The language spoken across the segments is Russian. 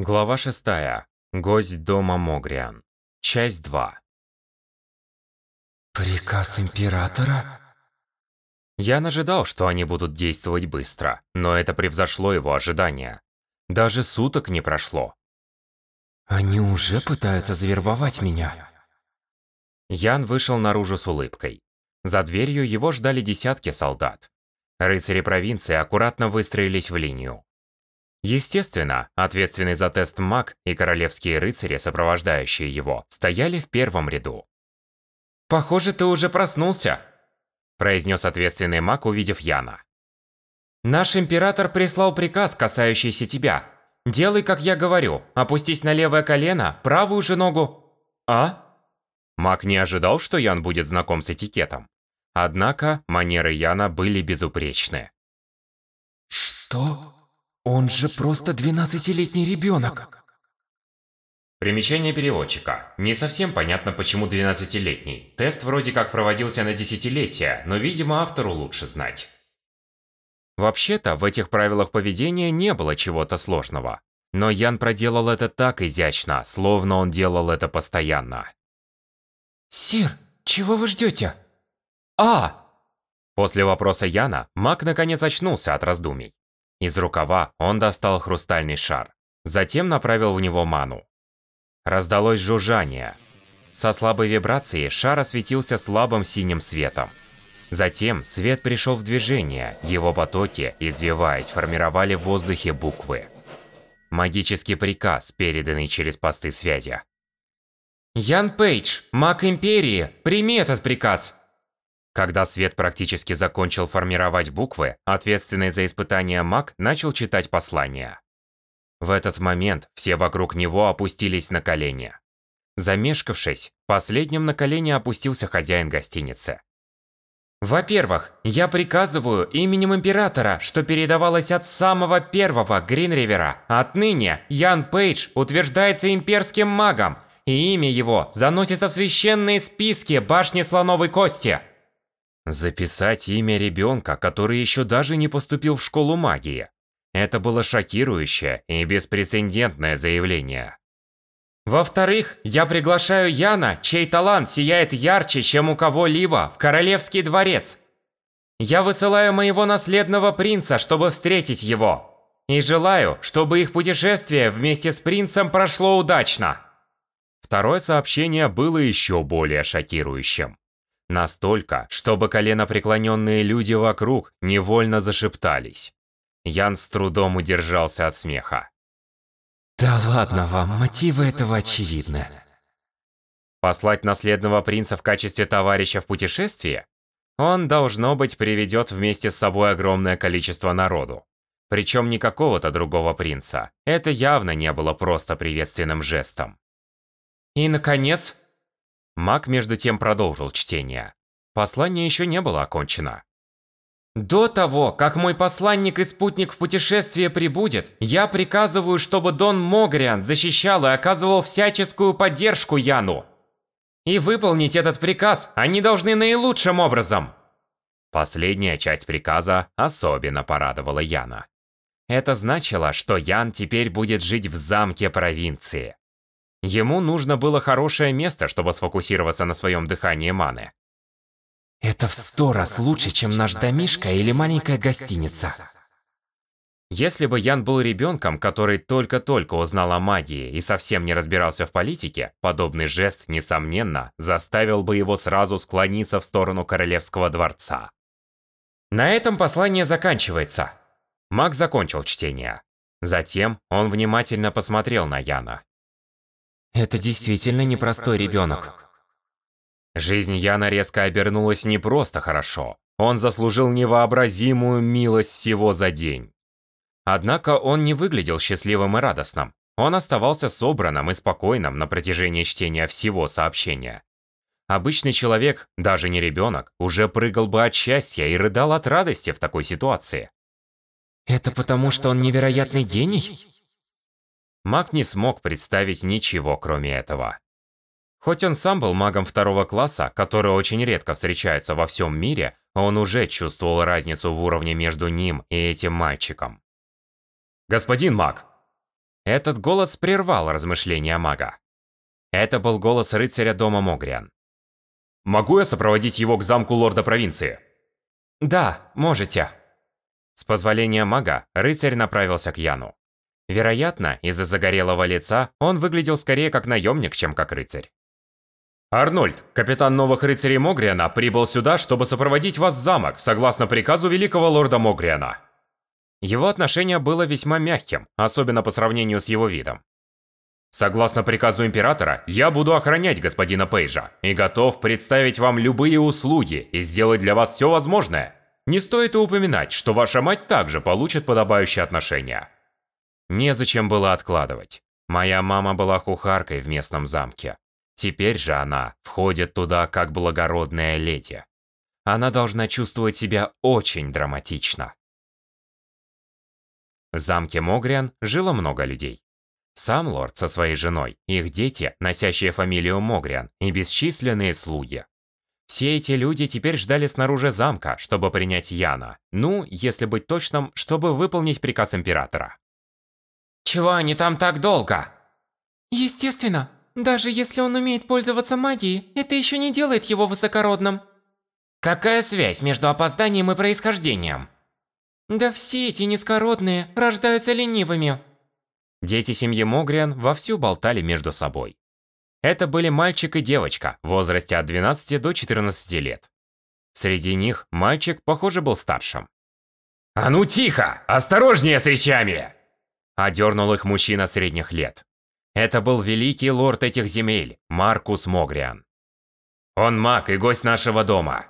Глава 6. Гость дома Могриан. Часть 2. Приказ императора? Я ожидал, что они будут действовать быстро, но это превзошло его ожидания. Даже суток не прошло. Они уже пытаются завербовать меня. Ян вышел наружу с улыбкой. За дверью его ждали десятки солдат. Рыцари провинции аккуратно выстроились в линию. Естественно, ответственный за тест маг и королевские рыцари, сопровождающие его, стояли в первом ряду. «Похоже, ты уже проснулся», – произнес ответственный маг, увидев Яна. «Наш император прислал приказ, касающийся тебя. Делай, как я говорю, опустись на левое колено, правую же ногу. А?» Маг не ожидал, что Ян будет знаком с этикетом. Однако манеры Яна были безупречны. Что? Он же просто 12-летний ребенок. Примечание переводчика. Не совсем понятно, почему 12-летний. Тест вроде как проводился на десятилетия, но, видимо, автору лучше знать. Вообще-то, в этих правилах поведения не было чего-то сложного. Но Ян проделал это так изящно, словно он делал это постоянно. «Сир, чего вы ждете?» «А!» После вопроса Яна, маг наконец очнулся от раздумий. Из рукава он достал хрустальный шар. Затем направил в него ману. Раздалось жужжание. Со слабой вибрацией шар осветился слабым синим светом. Затем свет пришел в движение, его потоки, извиваясь, формировали в воздухе буквы. Магический приказ, переданный через посты связи. «Ян Пейдж, маг Империи, прими этот приказ!» Когда свет практически закончил формировать буквы, ответственный за испытание маг начал читать послание. В этот момент все вокруг него опустились на колени. Замешкавшись, последним на колени опустился хозяин гостиницы. Во-первых, я приказываю именем Императора, что передавалось от самого первого Гринривера. Отныне Ян Пейдж утверждается имперским магом, и имя его заносится в священные списки Башни Слоновой Кости. Записать имя ребенка, который еще даже не поступил в школу магии. Это было шокирующее и беспрецедентное заявление. Во-вторых, я приглашаю Яна, чей талант сияет ярче, чем у кого-либо, в Королевский дворец. Я высылаю моего наследного принца, чтобы встретить его. И желаю, чтобы их путешествие вместе с принцем прошло удачно. Второе сообщение было еще более шокирующим. Настолько, чтобы коленопреклоненные люди вокруг невольно зашептались. Ян с трудом удержался от смеха. Да ладно вам, мотивы этого очевидны. Послать наследного принца в качестве товарища в путешествие? Он, должно быть, приведет вместе с собой огромное количество народу. Причем не какого-то другого принца. Это явно не было просто приветственным жестом. И, наконец, Маг между тем продолжил чтение. Послание еще не было окончено. До того, как мой посланник и спутник в путешествие прибудет, я приказываю, чтобы Дон Могриан защищал и оказывал всяческую поддержку Яну. И выполнить этот приказ они должны наилучшим образом. Последняя часть приказа особенно порадовала Яна. Это значило, что Ян теперь будет жить в замке провинции. Ему нужно было хорошее место, чтобы сфокусироваться на своем дыхании маны. Это в сто раз лучше, чем наш домишка или маленькая гостиница. Если бы Ян был ребенком, который только-только узнал о магии и совсем не разбирался в политике, подобный жест, несомненно, заставил бы его сразу склониться в сторону королевского дворца. На этом послание заканчивается. Маг закончил чтение. Затем он внимательно посмотрел на Яна. Это действительно непростой ребенок. Жизнь Яна резко обернулась не просто хорошо. Он заслужил невообразимую милость всего за день. Однако он не выглядел счастливым и радостным. Он оставался собранным и спокойным на протяжении чтения всего сообщения. Обычный человек, даже не ребенок, уже прыгал бы от счастья и рыдал от радости в такой ситуации. Это потому, что он невероятный гений? Маг не смог представить ничего, кроме этого. Хоть он сам был магом второго класса, который очень редко встречается во всем мире, он уже чувствовал разницу в уровне между ним и этим мальчиком. «Господин маг!» Этот голос прервал размышления мага. Это был голос рыцаря дома Могриан. «Могу я сопроводить его к замку лорда провинции?» «Да, можете». С позволения мага, рыцарь направился к Яну. Вероятно, из-за загорелого лица он выглядел скорее как наемник, чем как рыцарь. «Арнольд, капитан новых рыцарей Могриана, прибыл сюда, чтобы сопроводить вас в замок, согласно приказу великого лорда Могриана». Его отношение было весьма мягким, особенно по сравнению с его видом. Согласно приказу императора, я буду охранять господина Пейджа и готов представить вам любые услуги и сделать для вас все возможное. Не стоит и упоминать, что ваша мать также получит подобающее отношение. Незачем было откладывать. Моя мама была кухаркой в местном замке. Теперь же она входит туда как благородная леди. Она должна чувствовать себя очень драматично. В замке Могриан жило много людей. Сам лорд со своей женой, их дети, носящие фамилию Могриан, и бесчисленные слуги. Все эти люди теперь ждали снаружи замка, чтобы принять Яна. Ну, если быть точным, чтобы выполнить приказ императора. Чего они там так долго? Естественно. Даже если он умеет пользоваться магией, это еще не делает его высокородным. Какая связь между опозданием и происхождением? Да все эти низкородные рождаются ленивыми. Дети семьи Могриан вовсю болтали между собой. Это были мальчик и девочка в возрасте от 12 до 14 лет. Среди них мальчик, похоже, был старшим. «А ну тихо! Осторожнее с речами!» Одернул их мужчина средних лет. Это был великий лорд этих земель, Маркус Могриан. Он маг и гость нашего дома.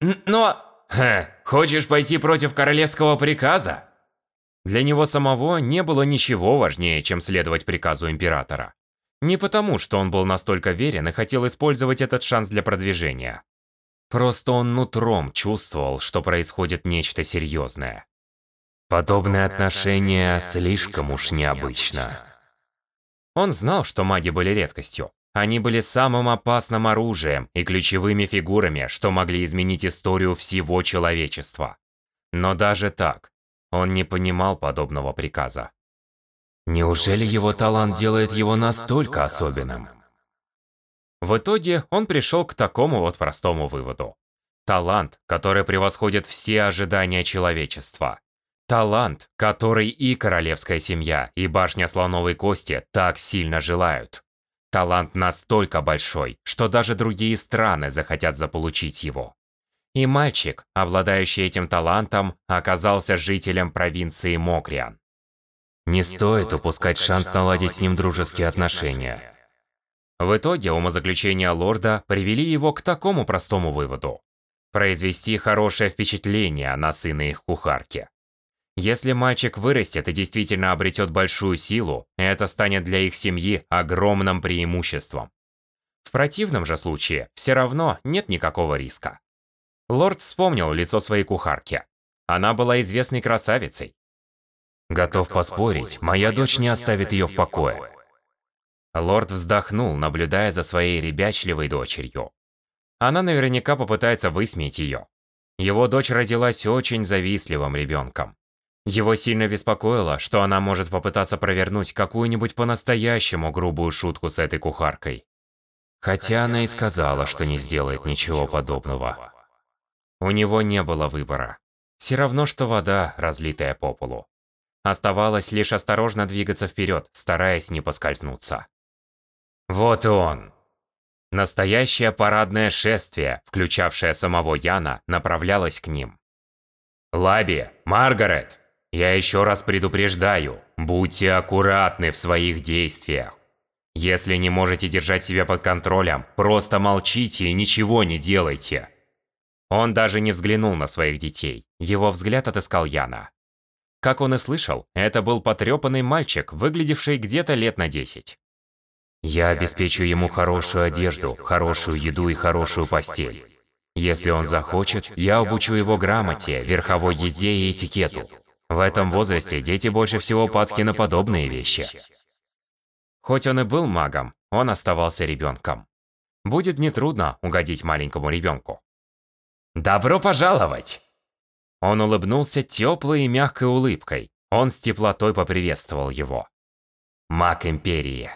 Но... Ха, хочешь пойти против королевского приказа? Для него самого не было ничего важнее, чем следовать приказу императора. Не потому, что он был настолько верен и хотел использовать этот шанс для продвижения. Просто он нутром чувствовал, что происходит нечто серьезное. Подобное отношение слишком уж необычно. Он знал, что маги были редкостью. Они были самым опасным оружием и ключевыми фигурами, что могли изменить историю всего человечества. Но даже так, он не понимал подобного приказа. Неужели его талант делает его настолько особенным? В итоге он пришел к такому вот простому выводу. Талант, который превосходит все ожидания человечества. Талант, который и королевская семья, и башня слоновой кости так сильно желают. Талант настолько большой, что даже другие страны захотят заполучить его. И мальчик, обладающий этим талантом, оказался жителем провинции Мокриан. Не стоит упускать шанс наладить с ним дружеские отношения. В итоге умозаключения лорда привели его к такому простому выводу. Произвести хорошее впечатление на сына их кухарки. Если мальчик вырастет и действительно обретет большую силу, это станет для их семьи огромным преимуществом. В противном же случае, все равно нет никакого риска. Лорд вспомнил лицо своей кухарки. Она была известной красавицей. Готов поспорить, моя дочь не оставит ее в покое. Лорд вздохнул, наблюдая за своей ребячливой дочерью. Она наверняка попытается высмеять ее. Его дочь родилась очень завистливым ребенком. Его сильно беспокоило, что она может попытаться провернуть какую-нибудь по-настоящему грубую шутку с этой кухаркой. Хотя она и сказала, что не сделает ничего подобного. У него не было выбора. Все равно, что вода, разлитая по полу. Оставалось лишь осторожно двигаться вперед, стараясь не поскользнуться. Вот и он. Настоящее парадное шествие, включавшее самого Яна, направлялось к ним. «Лаби, Маргарет!» Я еще раз предупреждаю, будьте аккуратны в своих действиях. Если не можете держать себя под контролем, просто молчите и ничего не делайте. Он даже не взглянул на своих детей. Его взгляд отыскал Яна. Как он и слышал, это был потрепанный мальчик, выглядевший где-то лет на 10. Я обеспечу ему хорошую одежду, хорошую еду и хорошую постель. Если он захочет, я обучу его грамоте, верховой езде и этикету. В этом возрасте дети больше всего падки на подобные вещи. Хоть он и был магом, он оставался ребенком. Будет нетрудно угодить маленькому ребенку. «Добро пожаловать!» Он улыбнулся теплой и мягкой улыбкой. Он с теплотой поприветствовал его. Маг Империи.